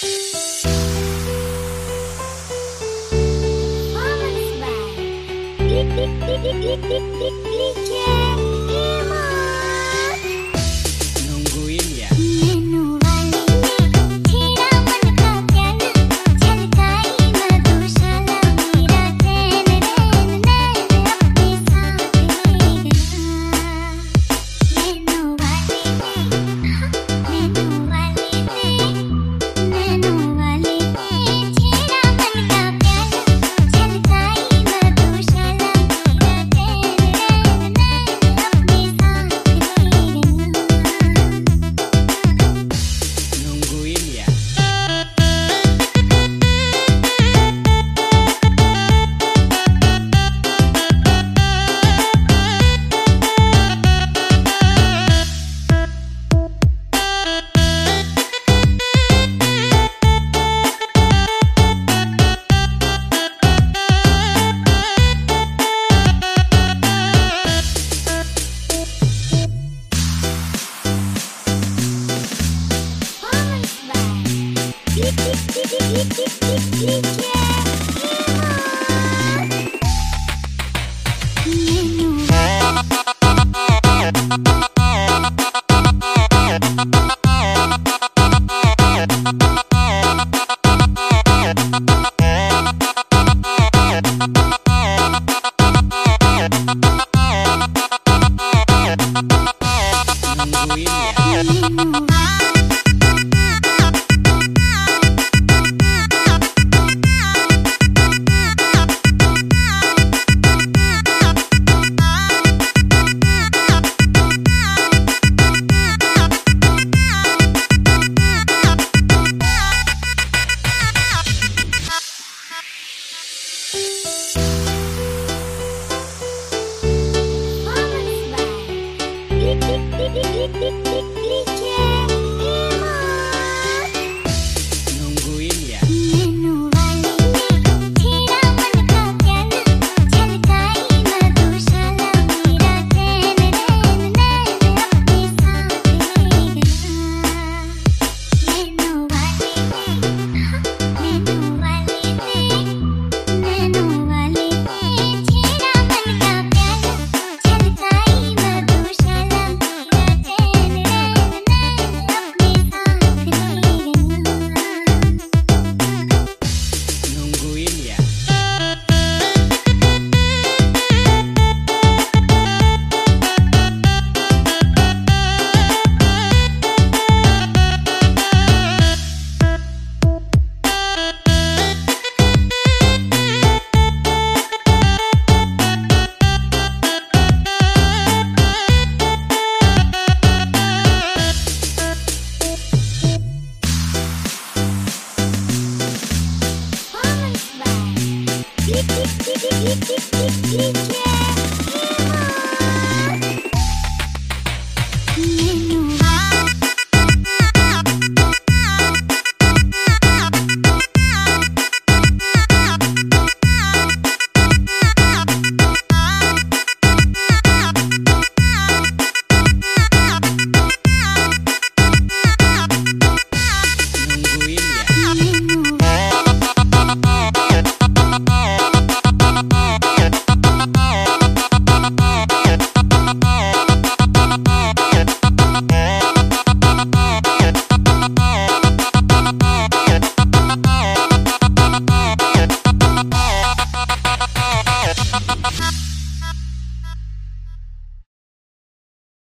Click, Media.